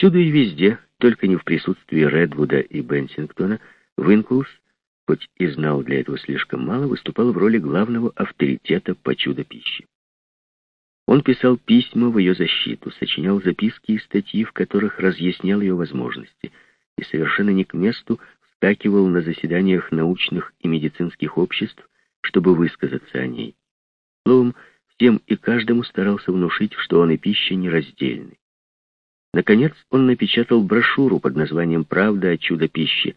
Всюду и везде, только не в присутствии Редвуда и Бенсингтона, Винклс, хоть и знал для этого слишком мало, выступал в роли главного авторитета по чудо-пище. Он писал письма в ее защиту, сочинял записки и статьи, в которых разъяснял ее возможности, и совершенно не к месту вскакивал на заседаниях научных и медицинских обществ, чтобы высказаться о ней. Словом, всем и каждому старался внушить, что он и пища нераздельны. Наконец, он напечатал брошюру под названием «Правда о чудо-пище»,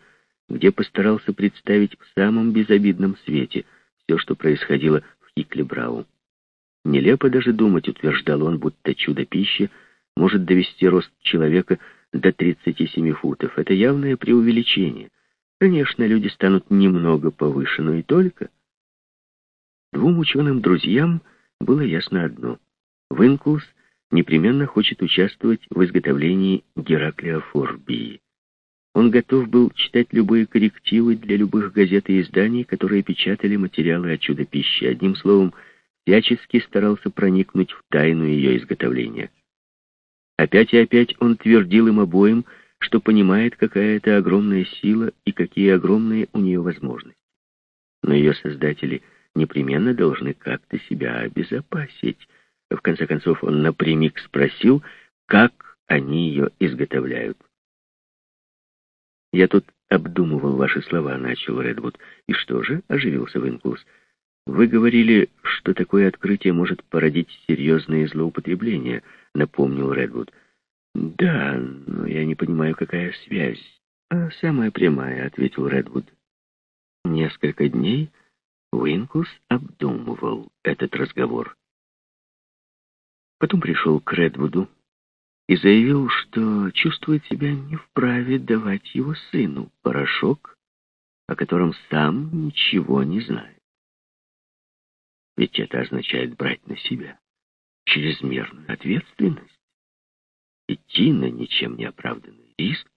где постарался представить в самом безобидном свете все, что происходило в Хиклебрау. Нелепо даже думать, утверждал он, будто чудо-пища может довести рост человека до 37 футов. Это явное преувеличение. Конечно, люди станут немного повыше, но и только. Двум ученым-друзьям было ясно одно. Винклс непременно хочет участвовать в изготовлении Гераклеофорбии. Он готов был читать любые коррективы для любых газет и изданий, которые печатали материалы о чудо-пище. Одним словом, всячески старался проникнуть в тайну ее изготовления. Опять и опять он твердил им обоим, что понимает, какая это огромная сила и какие огромные у нее возможности. Но ее создатели непременно должны как-то себя обезопасить. В конце концов, он напрямик спросил, как они ее изготовляют. «Я тут обдумывал ваши слова», — начал Редвуд. «И что же?» — оживился Винклс. «Вы говорили, что такое открытие может породить серьезные злоупотребления», — напомнил Редвуд. «Да, но я не понимаю, какая связь». «А самая прямая», — ответил Редвуд. Несколько дней Уинкус обдумывал этот разговор. Потом пришел к Редвуду и заявил, что чувствует себя не вправе давать его сыну порошок, о котором сам ничего не знает. Ведь это означает брать на себя чрезмерную ответственность, идти на ничем не оправданный риск.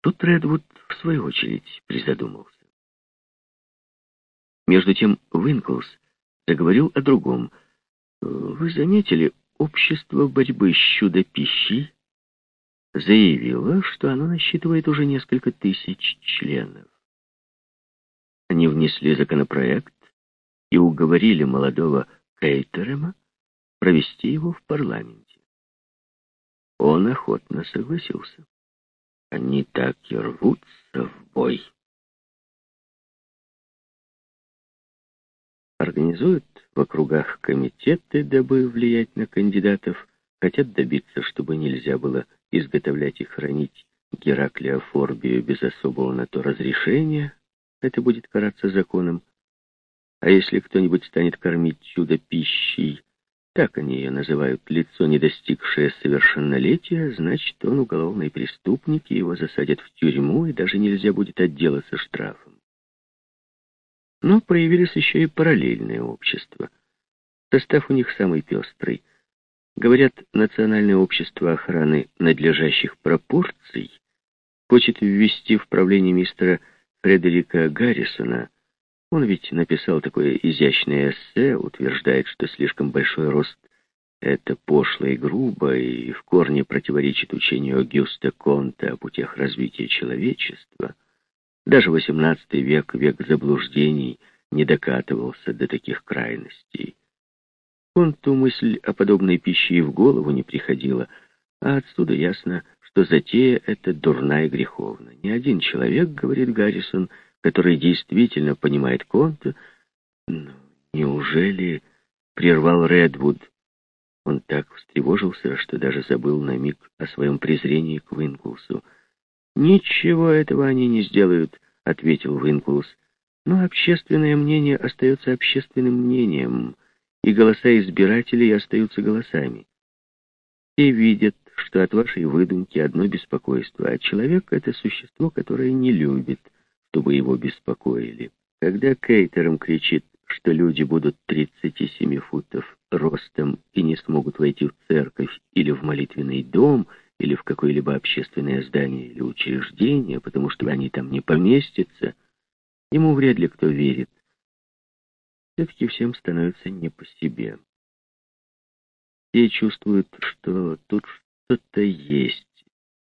Тут Редвуд, в свою очередь, призадумался. Между тем Винклс заговорил о другом. «Вы заметили, общество борьбы с чудо-пищей заявило, что оно насчитывает уже несколько тысяч членов. Они внесли законопроект, и уговорили молодого Кейтерема провести его в парламенте. Он охотно согласился. Они так и рвутся в бой. Организуют в округах комитеты, дабы влиять на кандидатов, хотят добиться, чтобы нельзя было изготовлять и хранить Гераклеофорбию без особого на то разрешения, это будет караться законом, а если кто-нибудь станет кормить чудо пищей, так они ее называют, лицо, не достигшее совершеннолетия, значит, он уголовный преступник, и его засадят в тюрьму, и даже нельзя будет отделаться штрафом. Но проявились еще и параллельные общества. Состав у них самый пестрый. Говорят, Национальное общество охраны надлежащих пропорций хочет ввести в правление мистера Фредерика Гаррисона он ведь написал такое изящное эссе, утверждает, что слишком большой рост — это пошло и грубо, и в корне противоречит учению Агюста Конта о путях развития человечества. Даже XVIII век, век заблуждений, не докатывался до таких крайностей. Конту мысль о подобной пище и в голову не приходила, а отсюда ясно, что затея эта дурная и греховна. Ни один человек, говорит Гаррисон, — который действительно понимает Конта, но неужели прервал Редвуд? Он так встревожился, что даже забыл на миг о своем презрении к Винклсу. «Ничего этого они не сделают», — ответил Винклс. «Но общественное мнение остается общественным мнением, и голоса избирателей остаются голосами. Все видят, что от вашей выдумки одно беспокойство, а человек — это существо, которое не любит чтобы его беспокоили. Когда Кейтером кричит, что люди будут 37 футов ростом и не смогут войти в церковь или в молитвенный дом, или в какое-либо общественное здание или учреждение, потому что они там не поместятся, ему вряд ли кто верит. Все-таки всем становится не по себе. Все чувствуют, что тут что-то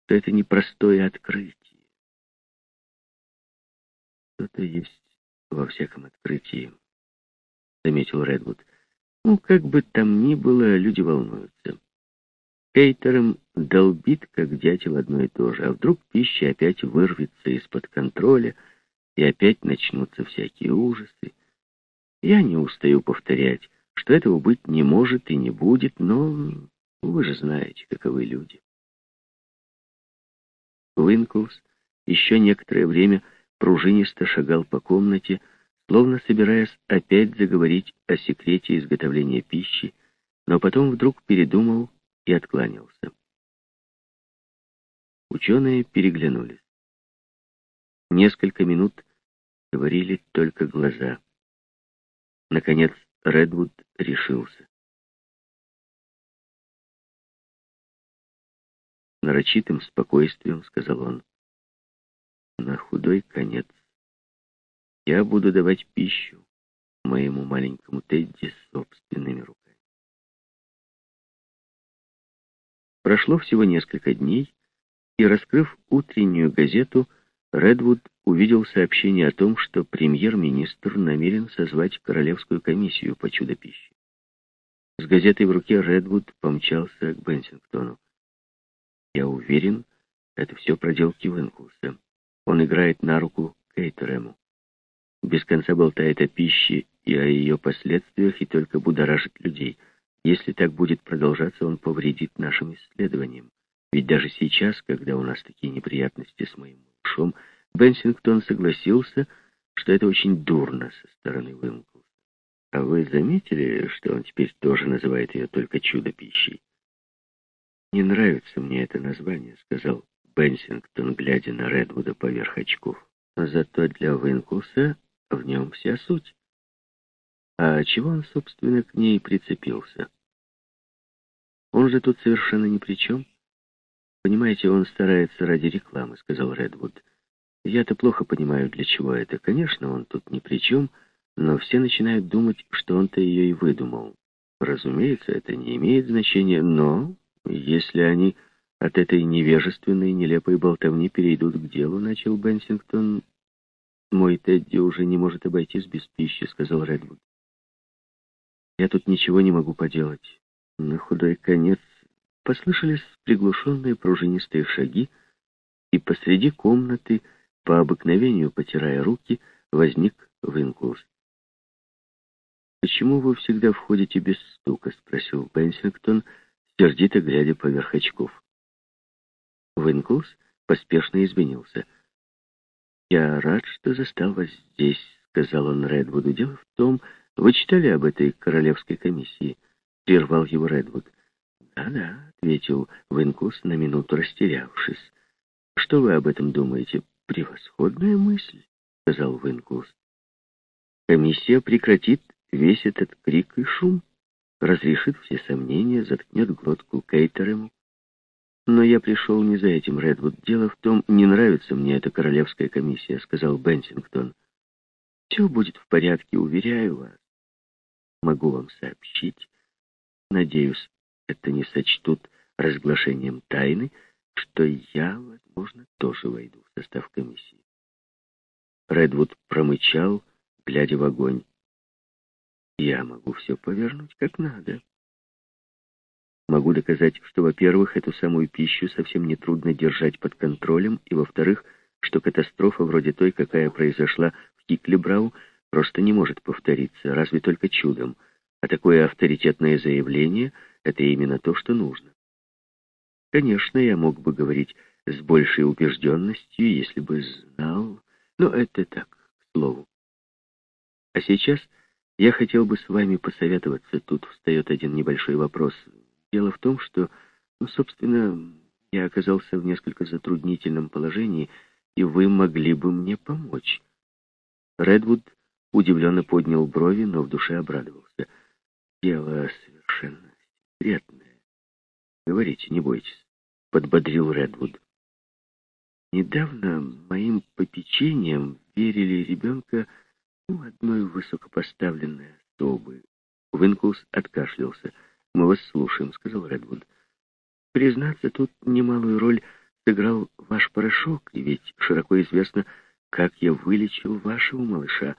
это непростое открытие. Что-то есть во всяком открытии, заметил Редвуд. Ну, как бы там ни было, люди волнуются. Кейтером долбит, как дятел, одно и то же. А вдруг пища опять вырвется из-под контроля, и опять начнутся всякие ужасы. Я не устаю повторять, что этого быть не может и не будет, но вы же знаете, каковы люди. Уинклс еще некоторое время пружинисто шагал по комнате, словно собираясь опять заговорить о секрете изготовления пищи, но потом вдруг передумал и откланялся. Ученые переглянулись. Несколько минут говорили только глаза. Наконец Редвуд решился. Нарочитым спокойствием сказал он. На худой конец я буду давать пищу моему маленькому Тедди собственными руками. Прошло всего несколько дней, и, раскрыв утреннюю газету, Редвуд увидел сообщение о том, что премьер-министр намерен созвать Королевскую комиссию по чудо-пище. С газетой в руке Редвуд помчался к Бенсингтону. «Я уверен, это все проделки Венкуса. Он играет на руку Кейтерему. Без конца болтает о пище и о ее последствиях и только будоражит людей. Если так будет продолжаться, он повредит нашим исследованиям. Ведь даже сейчас, когда у нас такие неприятности с моим малышом, Бенсингтон согласился, что это очень дурно со стороны Уинклса. А вы заметили, что он теперь тоже называет ее только чудо-пищей? «Не нравится мне это название», — сказал Бенсингтон, глядя на Редвуда поверх очков. «Зато для Уинклса в нем вся суть. А чего он, собственно, к ней прицепился? Он же тут совершенно ни при чем. Понимаете, он старается ради рекламы, сказал Редвуд. Я-то плохо понимаю, для чего это. Конечно, он тут ни при чем, но все начинают думать, что он-то ее и выдумал. Разумеется, это не имеет значения, но если они от этой невежественной, нелепой болтовни перейдут к делу, начал Бенсингтон, «Мой Тедди уже не может обойтись без пищи», — сказал Редвуд. «Я тут ничего не могу поделать». На худой конец послышались приглушенные пружинистые шаги, и посреди комнаты, по обыкновению потирая руки, возник Винклс. «Почему вы всегда входите без стука?» — спросил Бенсингтон, сердито глядя поверх очков. Винклс поспешно извинился — «Я рад, что застал вас здесь», — сказал он Редвуду. «Дело в том, вы читали об этой королевской комиссии?» — прервал его Редвуд. «Да-да», — ответил Винкус, на минуту растерявшись. «Что вы об этом думаете?» «Превосходная мысль», — сказал Винкус. «Комиссия прекратит весь этот крик и шум, разрешит все сомнения, заткнет глотку Кейтерему, но я пришел не за этим, Редвуд. Дело в том, не нравится мне эта королевская комиссия, сказал Бенсингтон. Все будет в порядке, уверяю вас. Могу вам сообщить. Надеюсь, это не сочтут разглашением тайны, что я, возможно, тоже войду в состав комиссии. Редвуд промычал, глядя в огонь. Я могу все повернуть как надо. Могу доказать, что, во-первых, эту самую пищу совсем не трудно держать под контролем, и, во-вторых, что катастрофа вроде той, какая произошла в Киклебрау, просто не может повториться, разве только чудом. А такое авторитетное заявление — это именно то, что нужно. Конечно, я мог бы говорить с большей убежденностью, если бы знал, но это так, к слову. А сейчас я хотел бы с вами посоветоваться. Тут встает один небольшой вопрос — Дело в том, что, ну, собственно, я оказался в несколько затруднительном положении, и вы могли бы мне помочь. Редвуд удивленно поднял брови, но в душе обрадовался. Дело совершенно секретное. Говорите, не бойтесь, подбодрил Редвуд. Недавно моим попечением верили ребенка ну, одной высокопоставленной особы. Винклс откашлялся. «Мы вас слушаем», — сказал Редвуд. «Признаться, тут немалую роль сыграл ваш порошок, и ведь широко известно, как я вылечил вашего малыша.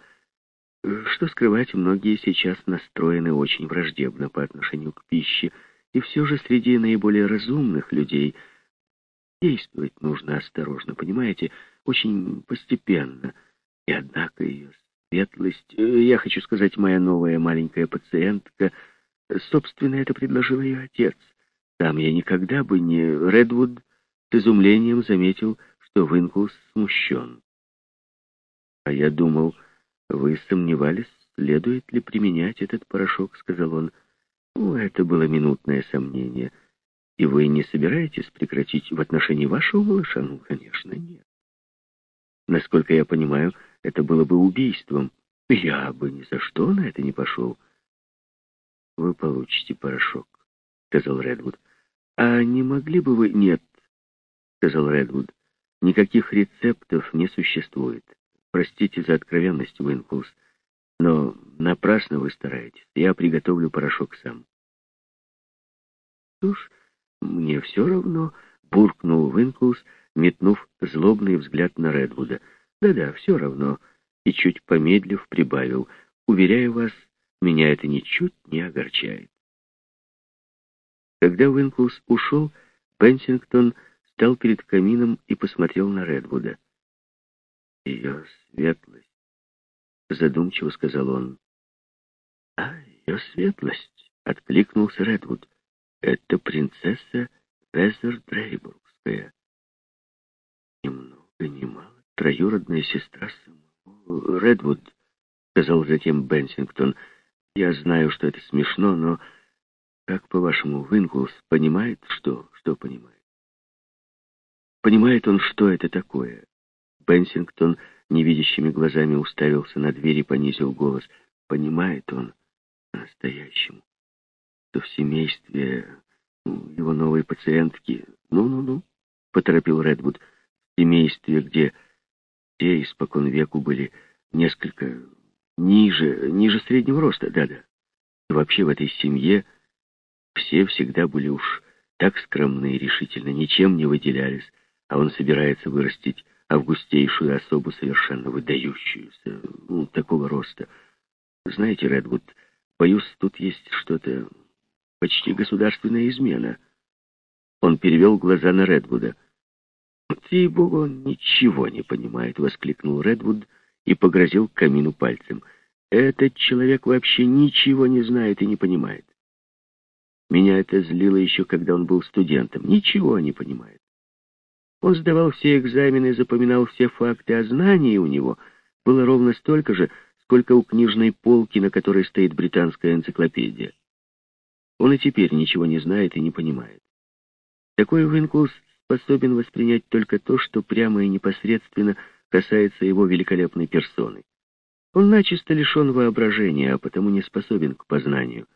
Что скрывать, многие сейчас настроены очень враждебно по отношению к пище, и все же среди наиболее разумных людей действовать нужно осторожно, понимаете, очень постепенно. И однако ее светлость, э, я хочу сказать, моя новая маленькая пациентка, собственно, это предложил ее отец. Там я никогда бы не... Редвуд с изумлением заметил, что Винклс смущен. «А я думал, вы сомневались, следует ли применять этот порошок», — сказал он. «Ну, это было минутное сомнение. И вы не собираетесь прекратить в отношении вашего малыша? Ну, конечно, нет. Насколько я понимаю, это было бы убийством. Я бы ни за что на это не пошел». «Вы получите порошок», — сказал Редвуд. «А не могли бы вы...» «Нет», — сказал Редвуд. «Никаких рецептов не существует. Простите за откровенность, Уинклс, но напрасно вы стараетесь. Я приготовлю порошок сам». «Уж мне все равно», — буркнул Уинклс, метнув злобный взгляд на Редвуда. «Да-да, все равно». И чуть помедлив прибавил. «Уверяю вас, меня это ничуть не огорчает». Когда Уинклс ушел, Бенсингтон стал перед камином и посмотрел на Редвуда. «Ее светлость», — задумчиво сказал он. «А, ее светлость», — откликнулся Редвуд. «Это принцесса Везер Дрейбургская. Ни много, ни мало, троюродная сестра самого Редвуд», — сказал затем Бенсингтон. «Я знаю, что это смешно, но...» Как, по-вашему, Винклс понимает, что? Что понимает? Понимает он, что это такое? Бенсингтон невидящими глазами уставился на дверь и понизил голос. Понимает он по-настоящему, что в семействе ну, его новой пациентки... Ну-ну-ну, поторопил Редвуд. В семействе, где все испокон веку были несколько ниже, ниже среднего роста, да-да. Вообще в этой семье все всегда были уж так скромны и решительно, ничем не выделялись, а он собирается вырастить августейшую особу, совершенно выдающуюся, ну, такого роста. Знаете, Редвуд, боюсь, тут есть что-то почти государственная измена. Он перевел глаза на Редвуда. «Ей-богу, он ничего не понимает», — воскликнул Редвуд и погрозил камину пальцем. «Этот человек вообще ничего не знает и не понимает. Меня это злило еще, когда он был студентом. Ничего не понимает. Он сдавал все экзамены, запоминал все факты, а знаний у него было ровно столько же, сколько у книжной полки, на которой стоит британская энциклопедия. Он и теперь ничего не знает и не понимает. Такой Винклс способен воспринять только то, что прямо и непосредственно касается его великолепной персоны. Он начисто лишен воображения, а потому не способен к познанию.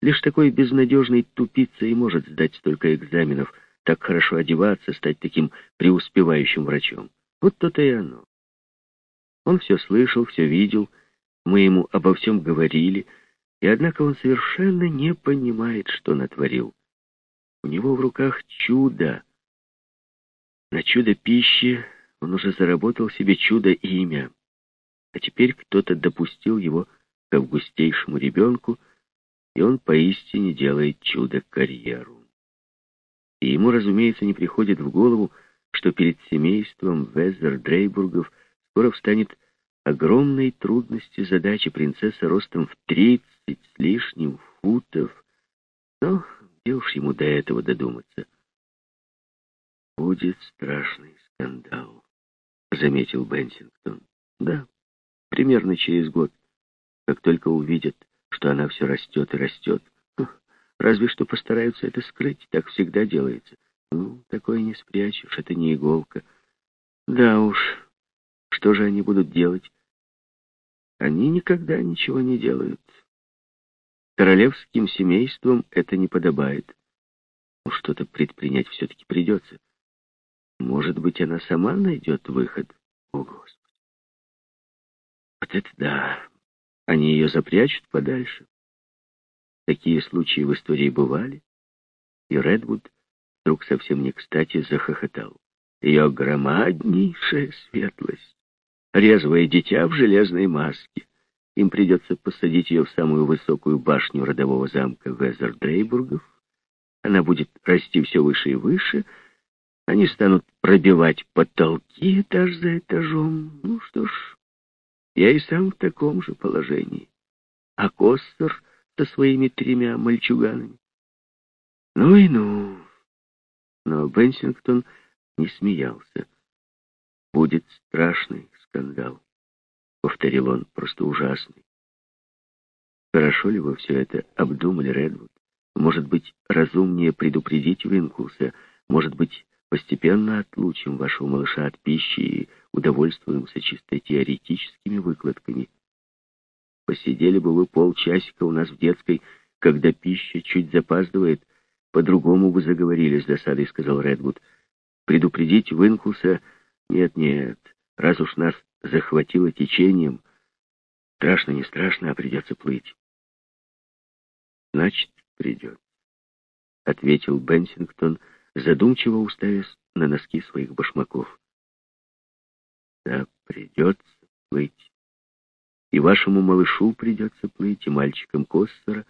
Лишь такой безнадежный тупица и может сдать столько экзаменов, так хорошо одеваться, стать таким преуспевающим врачом. Вот то-то и оно. Он все слышал, все видел, мы ему обо всем говорили, и однако он совершенно не понимает, что натворил. У него в руках чудо. На чудо пищи он уже заработал себе чудо-имя. А теперь кто-то допустил его к августейшему ребенку, и он поистине делает чудо-карьеру. И ему, разумеется, не приходит в голову, что перед семейством Везер-Дрейбургов скоро встанет огромной трудности задачи принцесса ростом в тридцать с лишним футов. Но где уж ему до этого додуматься? «Будет страшный скандал», — заметил Бенсингтон. «Да, примерно через год, как только увидят, что она все растет и растет. Разве что постараются это скрыть, так всегда делается. Ну, такое не спрячешь, это не иголка. Да уж, что же они будут делать? Они никогда ничего не делают. Королевским семейством это не подобает. Но что-то предпринять все-таки придется. Может быть, она сама найдет выход? О, Господи! Вот это да! Они ее запрячут подальше. Такие случаи в истории бывали, и Редвуд вдруг совсем не кстати захохотал. ее громаднейшая светлость, резвое дитя в железной маске. Им придется посадить ее в самую высокую башню родового замка Везер-Дрейбургов. Она будет расти все выше и выше. Они станут пробивать потолки этаж за этажом. Ну что ж, я и сам в таком же положении. А Костер со своими тремя мальчуганами. Ну и ну. Но Бенсингтон не смеялся. Будет страшный скандал повторил он, просто ужасный. Хорошо ли вы все это обдумали, Редвуд? Может быть, разумнее предупредить Винкулса? Может быть, постепенно отлучим вашего малыша от пищи и удовольствуемся чисто теоретическими выкладками? Посидели бы вы полчасика у нас в детской, когда пища чуть запаздывает. По-другому вы заговорили с досадой, сказал Редвуд. Предупредить Винкулса? Нет-нет, раз уж нас захватило течением. Страшно, не страшно, а придется плыть. Значит, придет, — ответил Бенсингтон, задумчиво уставясь на носки своих башмаков. Да, придется плыть. И вашему малышу придется плыть, и мальчикам Костера.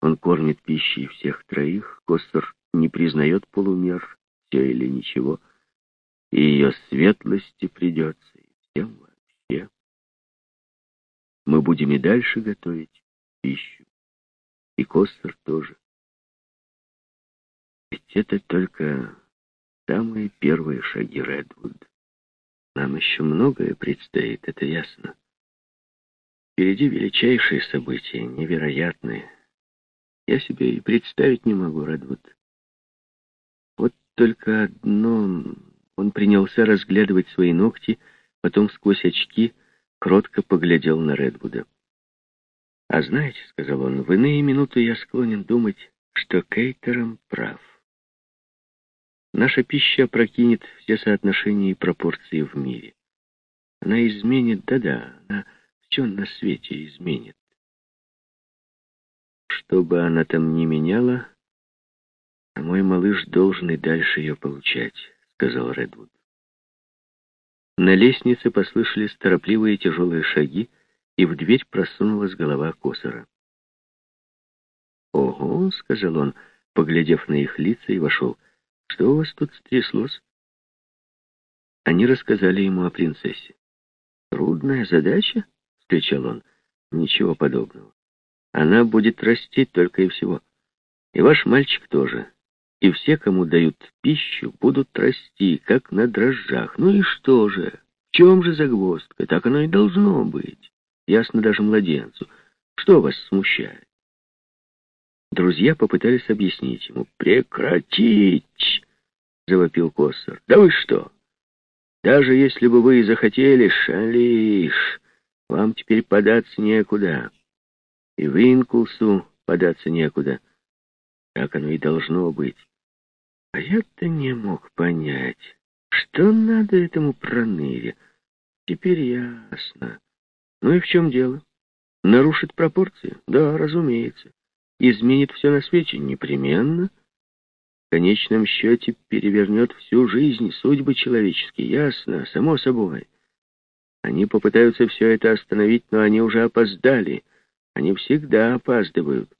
Он кормит пищей всех троих. Костер не признает полумер, все или ничего. И ее светлости придется всем вообще. Мы будем и дальше готовить пищу. И Костер тоже. Ведь это только самые первые шаги Редвуд. Нам еще многое предстоит, это ясно. Впереди величайшие события, невероятные. Я себе и представить не могу, Редвуд. Вот только одно... Он принялся разглядывать свои ногти, потом сквозь очки кротко поглядел на Редвуда. «А знаете, — сказал он, — в иные минуты я склонен думать, что Кейтером прав. Наша пища прокинет все соотношения и пропорции в мире. Она изменит, да-да, она все на свете изменит. Что бы она там ни меняла, а мой малыш должен и дальше ее получать, — сказал Редвуд. На лестнице послышались торопливые тяжелые шаги, и в дверь просунулась голова Косора. «Ого!» — сказал он, поглядев на их лица, и вошел. «Что у вас тут стряслось?» Они рассказали ему о принцессе. «Трудная задача?» — вскричал он. «Ничего подобного. Она будет расти только и всего. И ваш мальчик тоже и все, кому дают пищу, будут расти, как на дрожжах. Ну и что же? В чем же загвоздка? Так оно и должно быть. Ясно даже младенцу. Что вас смущает? Друзья попытались объяснить ему. «Прекратить!» — завопил Коссор. «Да вы что? Даже если бы вы и захотели, шалиш, вам теперь податься некуда. И в Инкулсу податься некуда. Так оно и должно быть. А я-то не мог понять, что надо этому проныре. Теперь ясно. Ну и в чем дело? Нарушит пропорции? Да, разумеется. Изменит все на свете? Непременно. В конечном счете перевернет всю жизнь, судьбы человеческие. Ясно, само собой. Они попытаются все это остановить, но они уже опоздали. Они всегда опаздывают.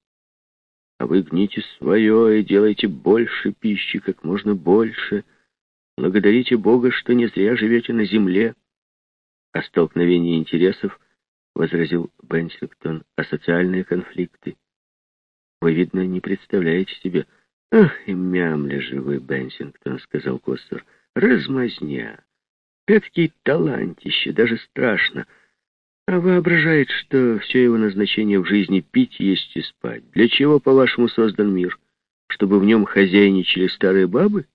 А вы гните свое и делайте больше пищи, как можно больше. Благодарите Бога, что не зря живете на земле. А столкновение интересов, — возразил Бенсингтон, — а социальные конфликты. Вы, видно, не представляете себе. Ах, и мямля же вы, Бенсингтон, — сказал Костер. Размазня. Эдакий талантище, даже страшно. — а воображает, что все его назначение в жизни — пить, есть и спать. Для чего, по-вашему, создан мир? Чтобы в нем хозяйничали старые бабы?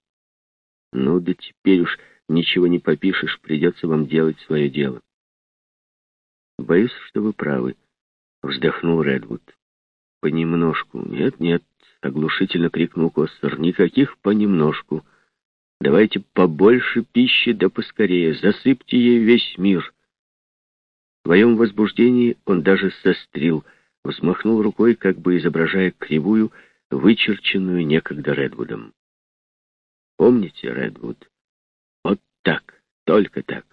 Ну да теперь уж ничего не попишешь, придется вам делать свое дело. Боюсь, что вы правы, — вздохнул Редвуд. Понемножку. Нет, нет, — оглушительно крикнул Костер. Никаких понемножку. Давайте побольше пищи, да поскорее. Засыпьте ей весь мир. В своем возбуждении он даже сострил, взмахнул рукой, как бы изображая кривую, вычерченную некогда Редвудом. Помните, Редвуд, Только так.